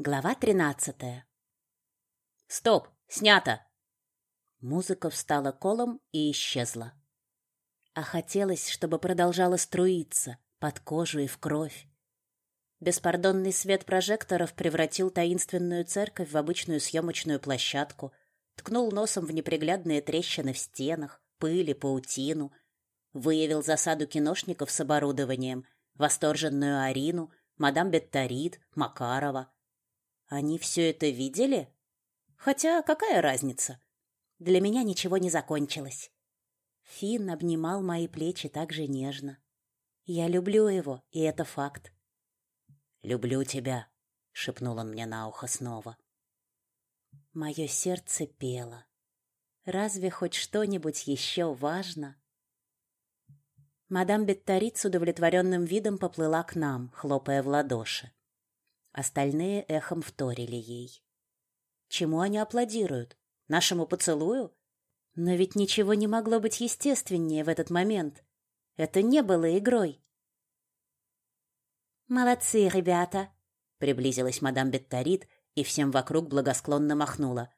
Глава тринадцатая. Стоп, снято. Музыка встала колом и исчезла. А хотелось, чтобы продолжала струиться под кожу и в кровь. Беспардонный свет прожекторов превратил таинственную церковь в обычную съемочную площадку, ткнул носом в неприглядные трещины в стенах, пыли, паутину, выявил засаду киношников с оборудованием, восторженную Арину, мадам Бетторит, Макарова — они все это видели? Хотя какая разница? Для меня ничего не закончилось. Финн обнимал мои плечи так же нежно. Я люблю его, и это факт. «Люблю тебя», — шепнул он мне на ухо снова. Мое сердце пело. Разве хоть что-нибудь еще важно? Мадам Бетторит с удовлетворенным видом поплыла к нам, хлопая в ладоши. Остальные эхом вторили ей. Чему они аплодируют? Нашему поцелую? Но ведь ничего не могло быть естественнее в этот момент. Это не было игрой. «Молодцы, ребята!» — приблизилась мадам Бетторит и всем вокруг благосклонно махнула.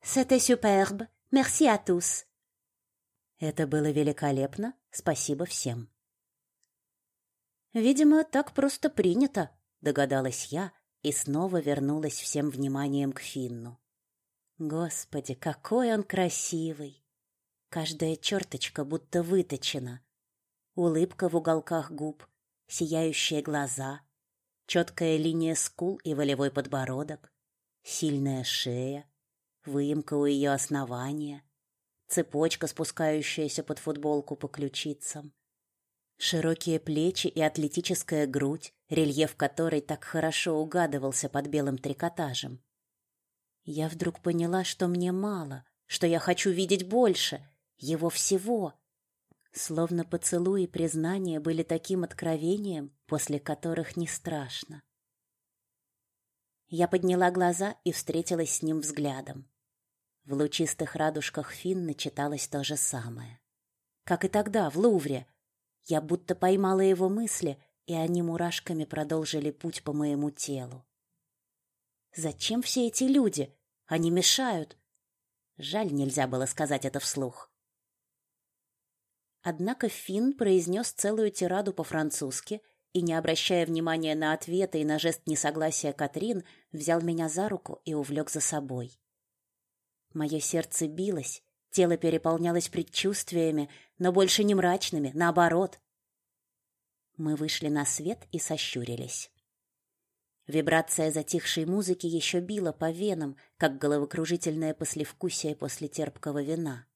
«C'était superbe! Merci à tous!» Это было великолепно. Спасибо всем. Видимо, так просто принято, догадалась я и снова вернулась всем вниманием к Финну. Господи, какой он красивый! Каждая черточка будто выточена. Улыбка в уголках губ, сияющие глаза, четкая линия скул и волевой подбородок, сильная шея, выемка у ее основания, цепочка, спускающаяся под футболку по ключицам, Широкие плечи и атлетическая грудь, рельеф которой так хорошо угадывался под белым трикотажем. Я вдруг поняла, что мне мало, что я хочу видеть больше, его всего. Словно поцелуи и признания были таким откровением, после которых не страшно. Я подняла глаза и встретилась с ним взглядом. В лучистых радужках Финны читалось то же самое. Как и тогда, в Лувре — я будто поймала его мысли, и они мурашками продолжили путь по моему телу. Зачем все эти люди? Они мешают. Жаль, нельзя было сказать это вслух. Однако Финн произнес целую тираду по-французски и, не обращая внимания на ответы и на жест несогласия Катрин, взял меня за руку и увлек за собой. Мое сердце билось, Тело переполнялось предчувствиями, но больше не мрачными, наоборот. Мы вышли на свет и сощурились. Вибрация затихшей музыки еще била по венам, как головокружительное послевкусие после терпкого вина.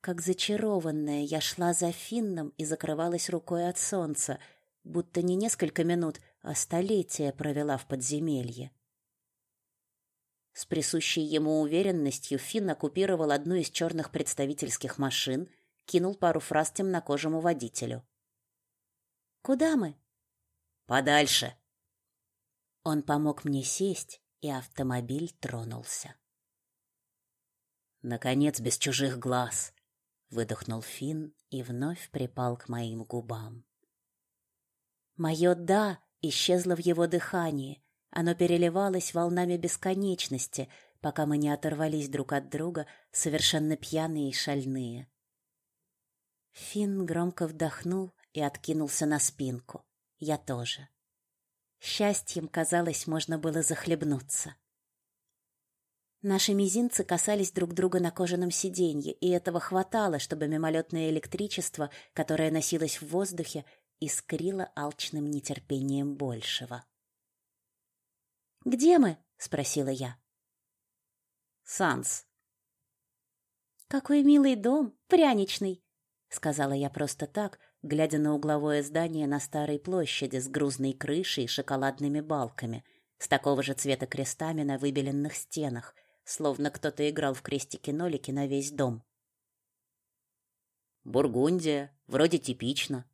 Как зачарованная, я шла за Финном и закрывалась рукой от солнца, будто не несколько минут, а столетия провела в подземелье. С присущей ему уверенностью Финн оккупировал одну из черных представительских машин, кинул пару фраз темнокожему водителю. «Куда мы?» «Подальше». Он помог мне сесть, и автомобиль тронулся. «Наконец, без чужих глаз», — выдохнул Финн и вновь припал к моим губам. Мое «да» исчезло в его дыхании, оно переливалось волнами бесконечности, пока мы не оторвались друг от друга, совершенно пьяные и шальные. Финн громко вдохнул и откинулся на спинку. Я тоже. Счастьем, казалось, можно было захлебнуться. Наши мизинцы касались друг друга на кожаном сиденье, и этого хватало, чтобы мимолетное электричество, которое носилось в воздухе, искрило алчным нетерпением большего. «Где мы?» — спросила я. «Санс». «Какой милый дом, пряничный!» — сказала я просто так, глядя на угловое здание на старой площади с грузной крышей и шоколадными балками, с такого же цвета крестами на выбеленных стенах, словно кто-то играл в крестики-нолики на весь дом. «Бургундия, вроде типично».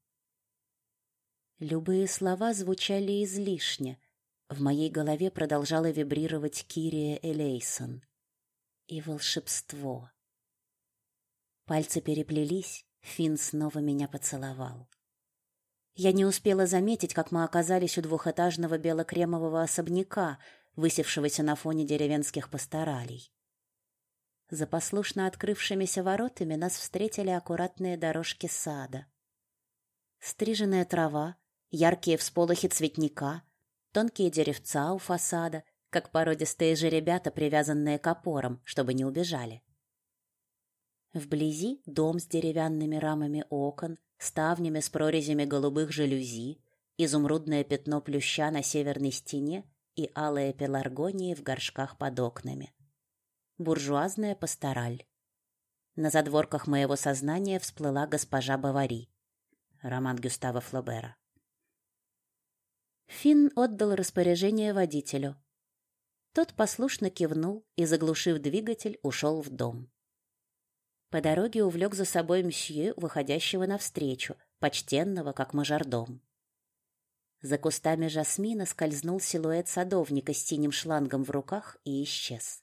Любые слова звучали излишне — в моей голове продолжала вибрировать Кирия Элейсон. И волшебство. Пальцы переплелись, Финн снова меня поцеловал. Я не успела заметить, как мы оказались у двухэтажного белокремового особняка, высевшегося на фоне деревенских пасторалей. За послушно открывшимися воротами нас встретили аккуратные дорожки сада. Стриженная трава, яркие всполохи цветника, тонкие деревца у фасада, как породистые же ребята, привязанные к опорам, чтобы не убежали. Вблизи дом с деревянными рамами окон, ставнями с прорезями голубых жалюзи, изумрудное пятно плюща на северной стене и алые пеларгонии в горшках под окнами. Буржуазная пастораль. На задворках моего сознания всплыла госпожа Бавари. Роман Гюстава Флобера. Финн отдал распоряжение водителю. Тот послушно кивнул и, заглушив двигатель, ушел в дом. По дороге увлек за собой мсье, выходящего навстречу, почтенного, как мажордом. За кустами жасмина скользнул силуэт садовника с синим шлангом в руках и исчез.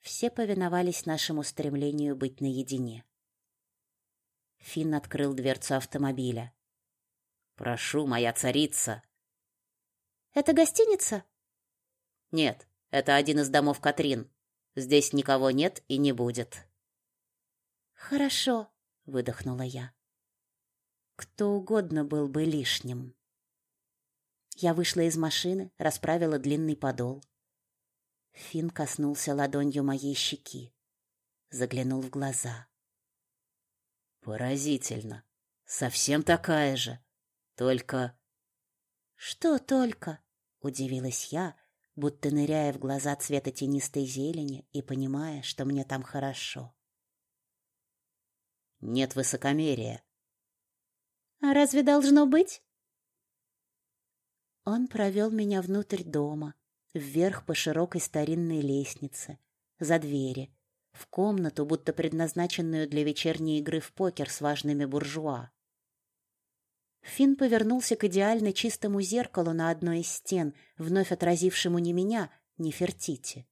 Все повиновались нашему стремлению быть наедине. Финн открыл дверцу автомобиля. «Прошу, моя царица!» «Это гостиница?» «Нет, это один из домов Катрин. Здесь никого нет и не будет». Хорошо, выдохнула я. Кто угодно был бы лишним. Я вышла из машины, расправила длинный подол. Фин коснулся ладонью моей щеки, заглянул в глаза. Поразительно. Совсем такая же, только Что только? удивилась я, будто ныряя в глаза цвета тенистой зелени и понимая, что мне там хорошо нет высокомерия. А разве должно быть? Он провел меня внутрь дома, вверх по широкой старинной лестнице, за двери, в комнату, будто предназначенную для вечерней игры в покер с важными буржуа. Фин повернулся к идеально чистому зеркалу на одной из стен, вновь отразившему не меня, не Фертити.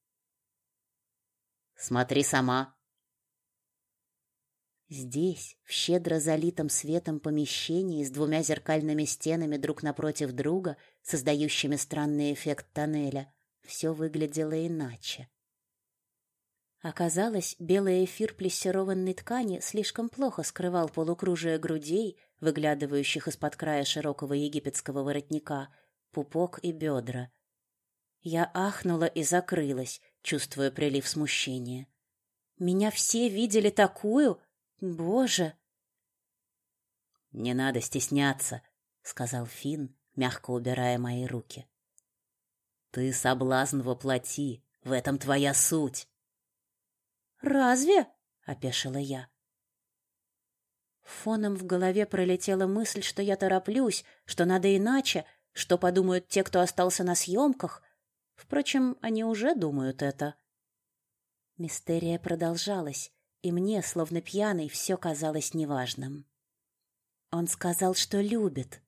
«Смотри сама», Здесь, в щедро залитом светом помещении с двумя зеркальными стенами друг напротив друга, создающими странный эффект тоннеля, все выглядело иначе. Оказалось, белый эфир плессированной ткани слишком плохо скрывал полукружие грудей, выглядывающих из-под края широкого египетского воротника, пупок и бедра. Я ахнула и закрылась, чувствуя прилив смущения. Меня все видели такую, Боже! Не надо стесняться, сказал Фин, мягко убирая мои руки. Ты соблазн воплоти, в этом твоя суть. Разве? опешила я. Фоном в голове пролетела мысль, что я тороплюсь, что надо иначе, что подумают те, кто остался на съемках. Впрочем, они уже думают это. Мистерия продолжалась, и мне, словно пьяный, все казалось неважным. Он сказал, что любит.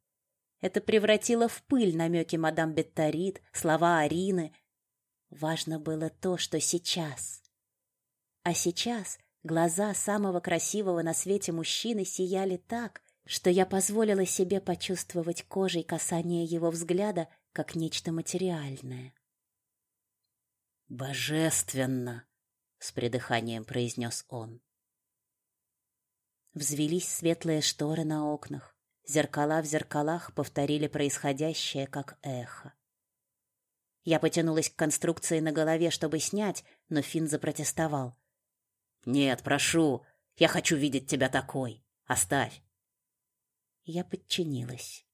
Это превратило в пыль намеки мадам Бетторит, слова Арины. Важно было то, что сейчас. А сейчас глаза самого красивого на свете мужчины сияли так, что я позволила себе почувствовать кожей касание его взгляда как нечто материальное. «Божественно!» с придыханием произнес он. Взвелись светлые шторы на окнах, зеркала в зеркалах повторили происходящее как эхо. Я потянулась к конструкции на голове, чтобы снять, но Фин запротестовал. Нет, прошу, я хочу видеть тебя такой. Оставь. Я подчинилась.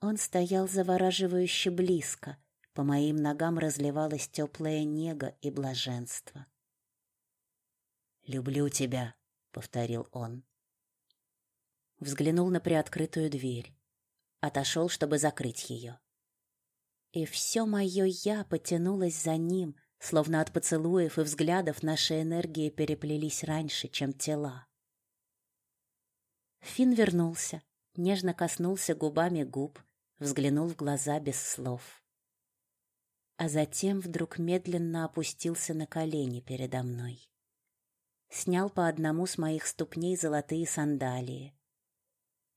Он стоял завораживающе близко, по моим ногам разливалась теплая нега и блаженство. «Люблю тебя», — повторил он. Взглянул на приоткрытую дверь. Отошел, чтобы закрыть ее. И все мое «я» потянулось за ним, словно от поцелуев и взглядов наши энергии переплелись раньше, чем тела. Фин вернулся, нежно коснулся губами губ, взглянул в глаза без слов а затем вдруг медленно опустился на колени передо мной. Снял по одному с моих ступней золотые сандалии.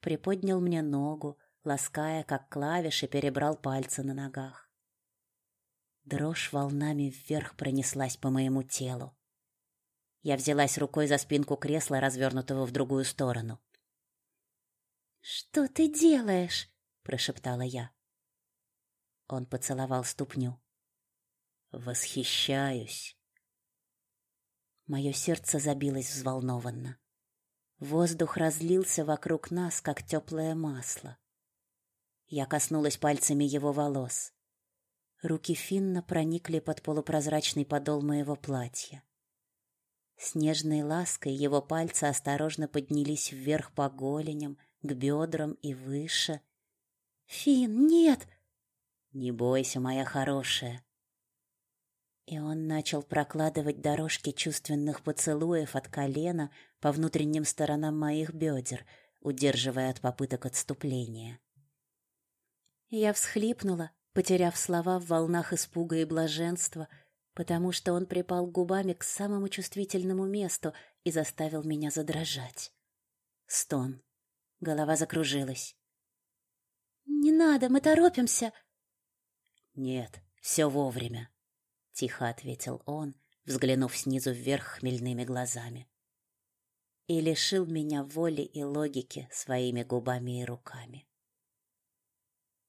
приподнял мне ногу, лаская, как клавиши, перебрал пальцы на ногах. Дрожь волнами вверх пронеслась по моему телу. Я взялась рукой за спинку кресла, развернутого в другую сторону. «Что ты делаешь?» — прошептала я. Он поцеловал ступню. «Восхищаюсь!» Мое сердце забилось взволнованно. Воздух разлился вокруг нас, как теплое масло. Я коснулась пальцами его волос. Руки Финна проникли под полупрозрачный подол моего платья. С нежной лаской его пальцы осторожно поднялись вверх по голеням, к бедрам и выше. «Фин, нет!» «Не бойся, моя хорошая!» И он начал прокладывать дорожки чувственных поцелуев от колена по внутренним сторонам моих бедер, удерживая от попыток отступления. Я всхлипнула, потеряв слова в волнах испуга и блаженства, потому что он припал губами к самому чувствительному месту и заставил меня задрожать. Стон. Голова закружилась. «Не надо, мы торопимся!» «Нет, все вовремя», — тихо ответил он, взглянув снизу вверх хмельными глазами. И лишил меня воли и логики своими губами и руками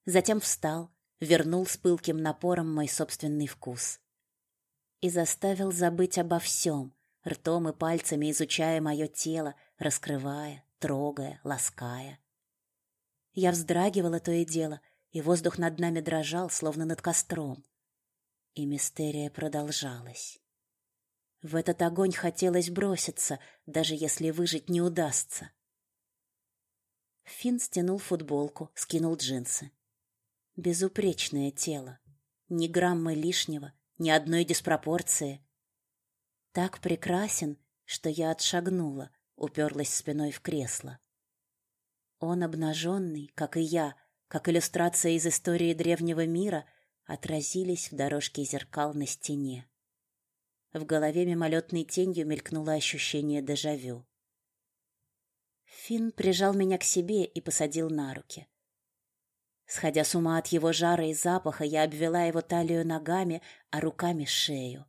затем встал, вернул с пылким напором мой собственный вкус и заставил забыть обо всем, ртом и пальцами изучая мое тело, раскрывая, трогая, лаская. Я вздрагивала то и дело, и воздух над нами дрожал, словно над костром. И мистерия продолжалась. В этот огонь хотелось броситься, даже если выжить не удастся. Финн стянул футболку, скинул джинсы. Безупречное тело. Ни грамма лишнего, ни одной диспропорции. Так прекрасен, что я отшагнула, уперлась спиной в кресло. Он обнаженный, как и я, как иллюстрация из истории древнего мира, отразились в дорожке зеркал на стене. В голове мимолетной тенью мелькнуло ощущение дежавю. Финн прижал меня к себе и посадил на руки. Сходя с ума от его жара и запаха, я обвела его талию ногами, а руками шею.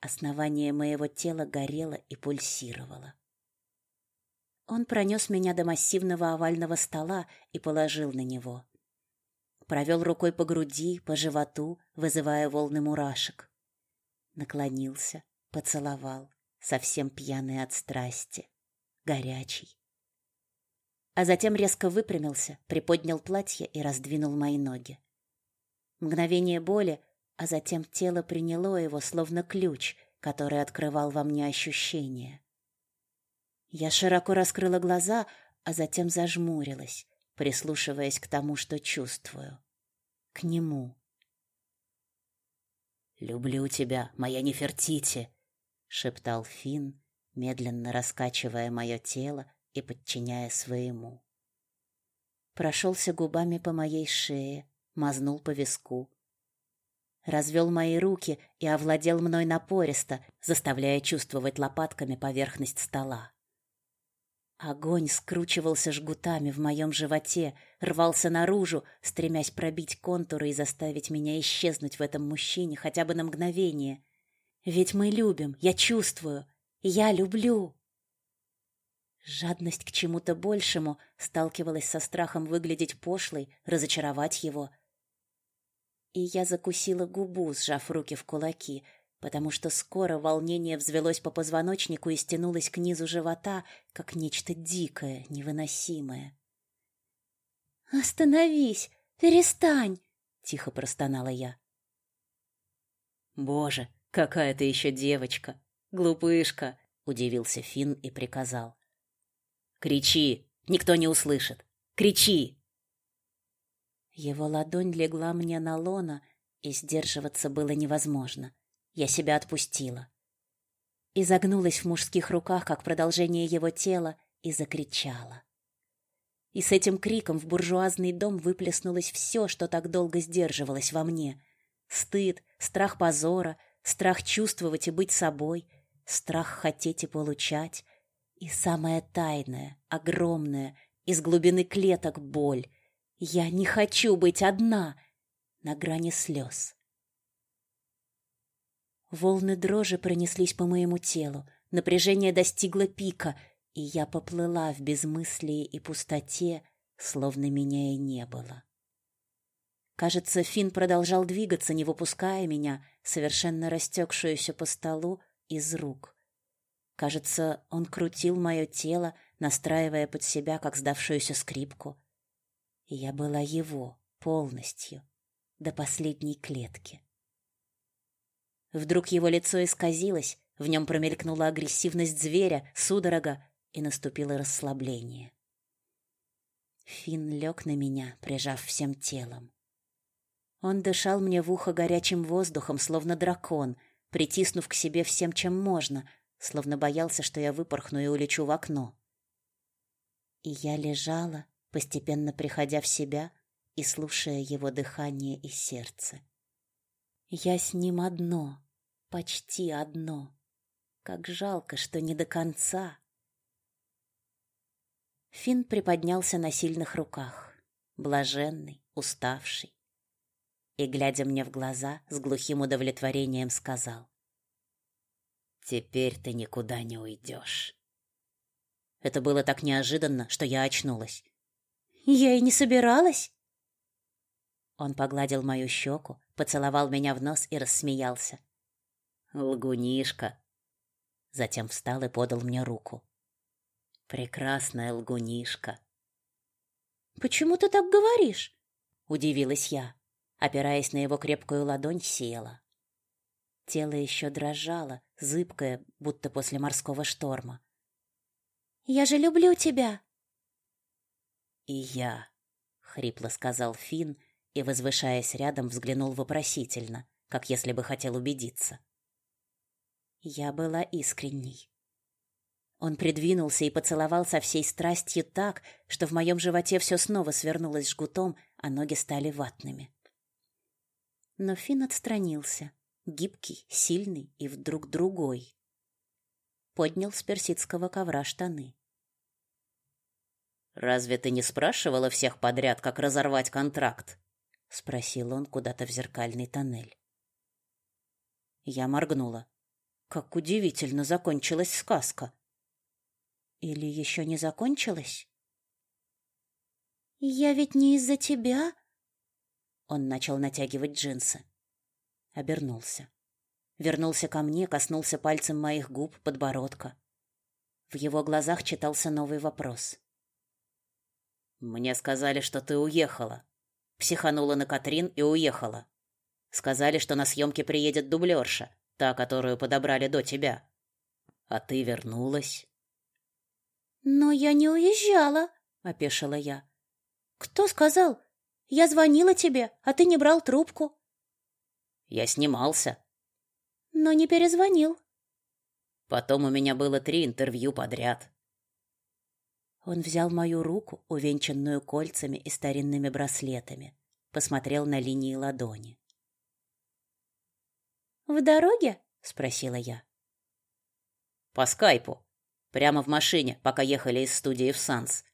Основание моего тела горело и пульсировало. Он пронес меня до массивного овального стола и положил на него. Провел рукой по груди, по животу, вызывая волны мурашек. Наклонился, поцеловал, совсем пьяный от страсти, горячий а затем резко выпрямился, приподнял платье и раздвинул мои ноги. Мгновение боли, а затем тело приняло его словно ключ, который открывал во мне ощущения. Я широко раскрыла глаза, а затем зажмурилась, прислушиваясь к тому, что чувствую. К нему. «Люблю тебя, моя Нефертити!» — шептал Финн, медленно раскачивая мое тело и подчиняя своему. Прошелся губами по моей шее, мазнул по виску. Развел мои руки и овладел мной напористо, заставляя чувствовать лопатками поверхность стола. Огонь скручивался жгутами в моем животе, рвался наружу, стремясь пробить контуры и заставить меня исчезнуть в этом мужчине хотя бы на мгновение. Ведь мы любим, я чувствую, я люблю. Жадность к чему-то большему сталкивалась со страхом выглядеть пошлой, разочаровать его. И я закусила губу, сжав руки в кулаки, потому что скоро волнение взвелось по позвоночнику и стянулось к низу живота, как нечто дикое, невыносимое. «Остановись! Перестань!» — тихо простонала я. «Боже, какая ты еще девочка! Глупышка!» — удивился Финн и приказал. Кричи, никто не услышит. Кричи. Его ладонь легла мне на лоно, и сдерживаться было невозможно. Я себя отпустила. И загнулась в мужских руках, как продолжение его тела, и закричала. И с этим криком в буржуазный дом выплеснулось все, что так долго сдерживалось во мне. Стыд, страх позора, страх чувствовать и быть собой, страх хотеть и получать, и самое тайное, огромное из глубины клеток боль. Я не хочу быть одна на грани слез. Волны дрожи пронеслись по моему телу, напряжение достигло пика, и я поплыла в безмыслии и пустоте, словно меня и не было. Кажется, Фин продолжал двигаться, не выпуская меня, совершенно растекшуюся по столу, из рук. Кажется, он крутил мое тело, настраивая под себя, как сдавшуюся скрипку. И я была его полностью, до последней клетки. Вдруг его лицо исказилось, в нем промелькнула агрессивность зверя, судорога, и наступило расслабление. Фин лег на меня, прижав всем телом. Он дышал мне в ухо горячим воздухом, словно дракон, притиснув к себе всем, чем можно, словно боялся, что я выпорхну и улечу в окно. И я лежала, постепенно приходя в себя и слушая его дыхание и сердце. Я с ним одно, почти одно. Как жалко, что не до конца. Фин приподнялся на сильных руках, блаженный, уставший и, глядя мне в глаза, с глухим удовлетворением сказал. «Теперь ты никуда не уйдешь». Это было так неожиданно, что я очнулась. «Я и не собиралась». Он погладил мою щеку, поцеловал меня в нос и рассмеялся. «Лгунишка!» Затем встал и подал мне руку. «Прекрасная лгунишка!» «Почему ты так говоришь?» — удивилась я опираясь на его крепкую ладонь, села. Тело еще дрожало, зыбкое, будто после морского шторма. «Я же люблю тебя!» «И я», — хрипло сказал Финн и, возвышаясь рядом, взглянул вопросительно, как если бы хотел убедиться. Я была искренней. Он придвинулся и поцеловал со всей страстью так, что в моем животе все снова свернулось жгутом, а ноги стали ватными. Но Фин отстранился, гибкий, сильный и вдруг другой. Поднял с персидского ковра штаны. «Разве ты не спрашивала всех подряд, как разорвать контракт?» — спросил он куда-то в зеркальный тоннель. Я моргнула. Как удивительно закончилась сказка. Или еще не закончилась? «Я ведь не из-за тебя», он начал натягивать джинсы. Обернулся. Вернулся ко мне, коснулся пальцем моих губ, подбородка. В его глазах читался новый вопрос. «Мне сказали, что ты уехала. Психанула на Катрин и уехала. Сказали, что на съемки приедет дублерша, та, которую подобрали до тебя. А ты вернулась». «Но я не уезжала», — опешила я. «Кто сказал? Я звонила тебе, а ты не брал трубку. Я снимался. Но не перезвонил. Потом у меня было три интервью подряд. Он взял мою руку, увенчанную кольцами и старинными браслетами, посмотрел на линии ладони. В дороге? спросила я. По скайпу. Прямо в машине, пока ехали из студии в Санс.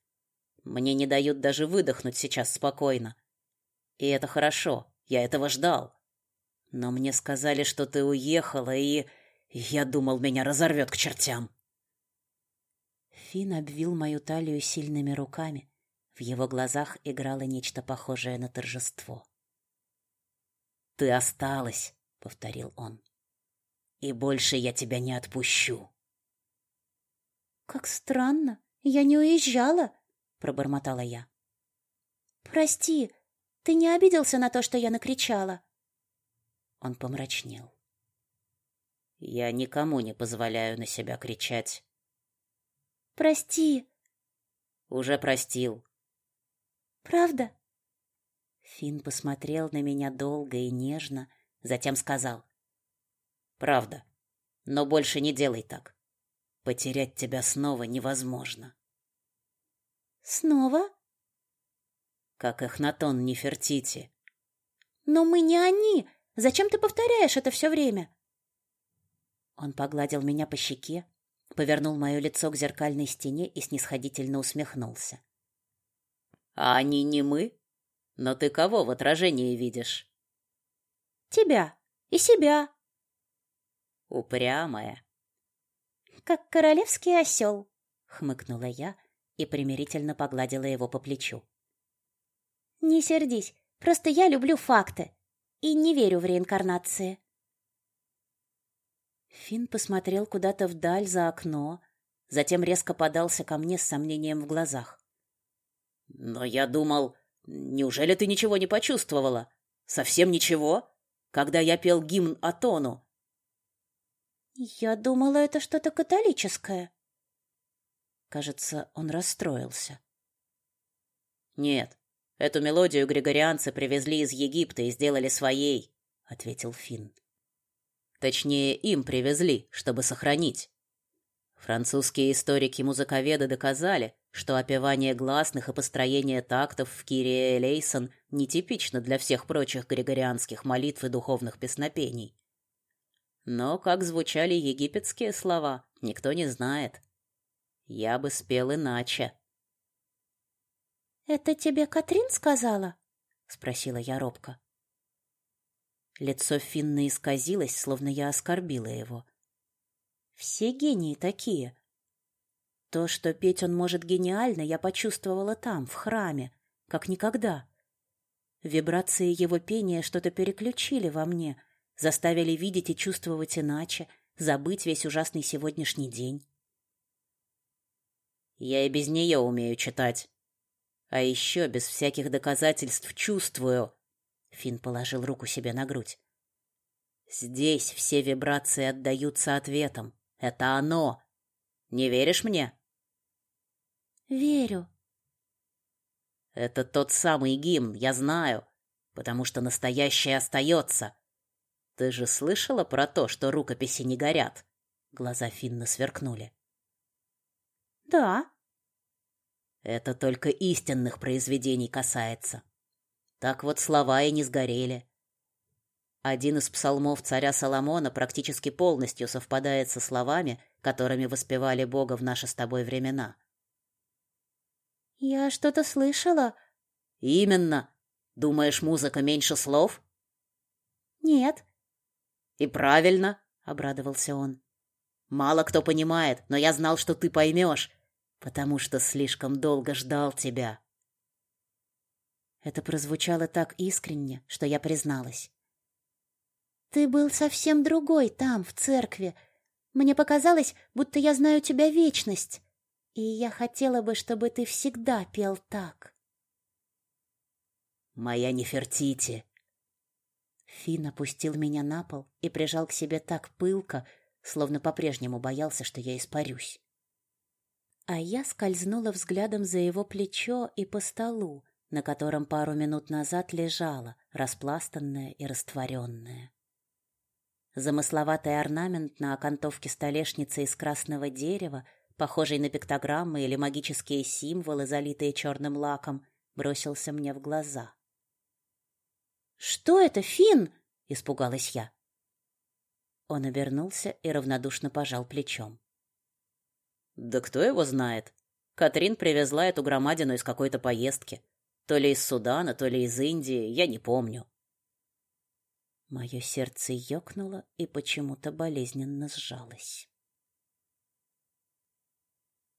Мне не дают даже выдохнуть сейчас спокойно. И это хорошо, я этого ждал. Но мне сказали, что ты уехала, и я думал, меня разорвет к чертям. Фин обвил мою талию сильными руками. В его глазах играло нечто похожее на торжество. Ты осталась, повторил он. И больше я тебя не отпущу. Как странно, я не уезжала, пробормотала я. Прости, ты не обиделся на то, что я накричала? Он помрачнел. Я никому не позволяю на себя кричать. Прости. Уже простил. Правда? Фин посмотрел на меня долго и нежно, затем сказал: "Правда. Но больше не делай так. Потерять тебя снова невозможно". Снова? как Эхнатон Нефертити. Но мы не они. Зачем ты повторяешь это все время? Он погладил меня по щеке, повернул мое лицо к зеркальной стене и снисходительно усмехнулся. А они не мы? Но ты кого в отражении видишь? Тебя и себя. Упрямая. Как королевский осел, хмыкнула я и примирительно погладила его по плечу. Не сердись, просто я люблю факты и не верю в реинкарнации. Фин посмотрел куда-то вдаль за окно, затем резко подался ко мне с сомнением в глазах. Но я думал, неужели ты ничего не почувствовала? Совсем ничего? Когда я пел гимн Атону. Я думала, это что-то католическое. Кажется, он расстроился. Нет, эту мелодию григорианцы привезли из Египта и сделали своей, ответил Финн. Точнее, им привезли, чтобы сохранить. Французские историки-музыковеды доказали, что опевание гласных и построение тактов в Кирие Лейсон нетипично для всех прочих григорианских молитв и духовных песнопений. Но как звучали египетские слова, никто не знает. Я бы спел иначе. Это тебе Катрин сказала? спросила я робко. Лицо Финна исказилось, словно я оскорбила его. Все гении такие. То, что петь он может гениально, я почувствовала там, в храме, как никогда. Вибрации его пения что-то переключили во мне, заставили видеть и чувствовать иначе, забыть весь ужасный сегодняшний день. Я и без нее умею читать. А еще без всяких доказательств чувствую. Фин положил руку себе на грудь. Здесь все вибрации отдаются ответом. Это оно. Не веришь мне? Верю. Это тот самый гимн, я знаю, потому что настоящее остается. Ты же слышала про то, что рукописи не горят? Глаза Финна сверкнули. Да. Это только истинных произведений касается. Так вот слова и не сгорели. Один из псалмов царя Соломона практически полностью совпадает со словами, которыми воспевали Бога в наши с тобой времена. Я что-то слышала. Именно. Думаешь, музыка меньше слов? Нет. И правильно, обрадовался он. Мало кто понимает, но я знал, что ты поймешь, потому что слишком долго ждал тебя. Это прозвучало так искренне, что я призналась. Ты был совсем другой там, в церкви. Мне показалось, будто я знаю тебя вечность, и я хотела бы, чтобы ты всегда пел так. Моя Нефертити. Фин опустил меня на пол и прижал к себе так пылко, словно по-прежнему боялся, что я испарюсь. А я скользнула взглядом за его плечо и по столу, на котором пару минут назад лежала, распластанная и растворенная. Замысловатый орнамент на окантовке столешницы из красного дерева, похожий на пиктограммы или магические символы, залитые черным лаком, бросился мне в глаза. «Что это, Фин? испугалась я. Он обернулся и равнодушно пожал плечом. «Да кто его знает? Катрин привезла эту громадину из какой-то поездки. То ли из Судана, то ли из Индии, я не помню. Мое сердце ёкнуло и почему-то болезненно сжалось.